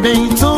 parabéns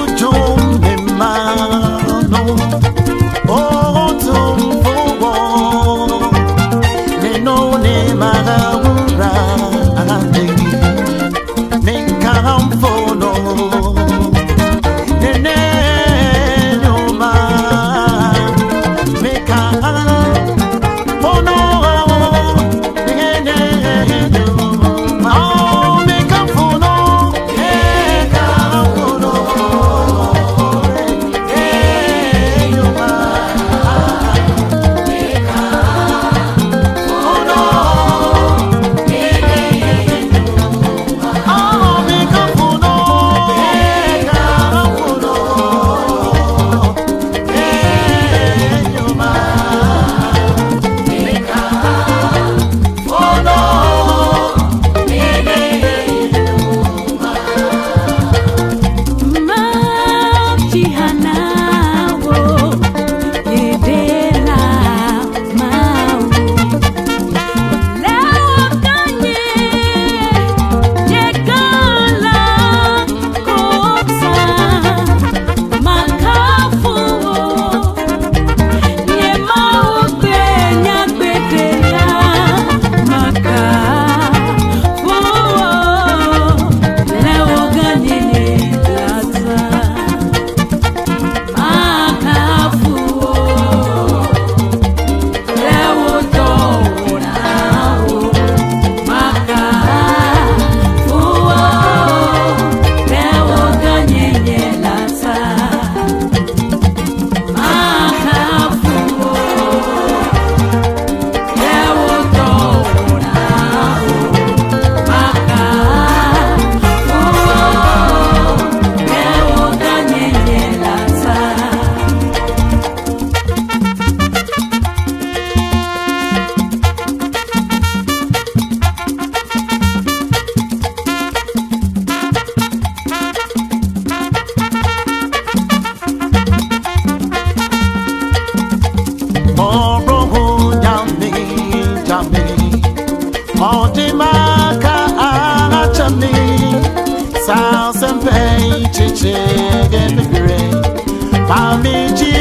Hey, me do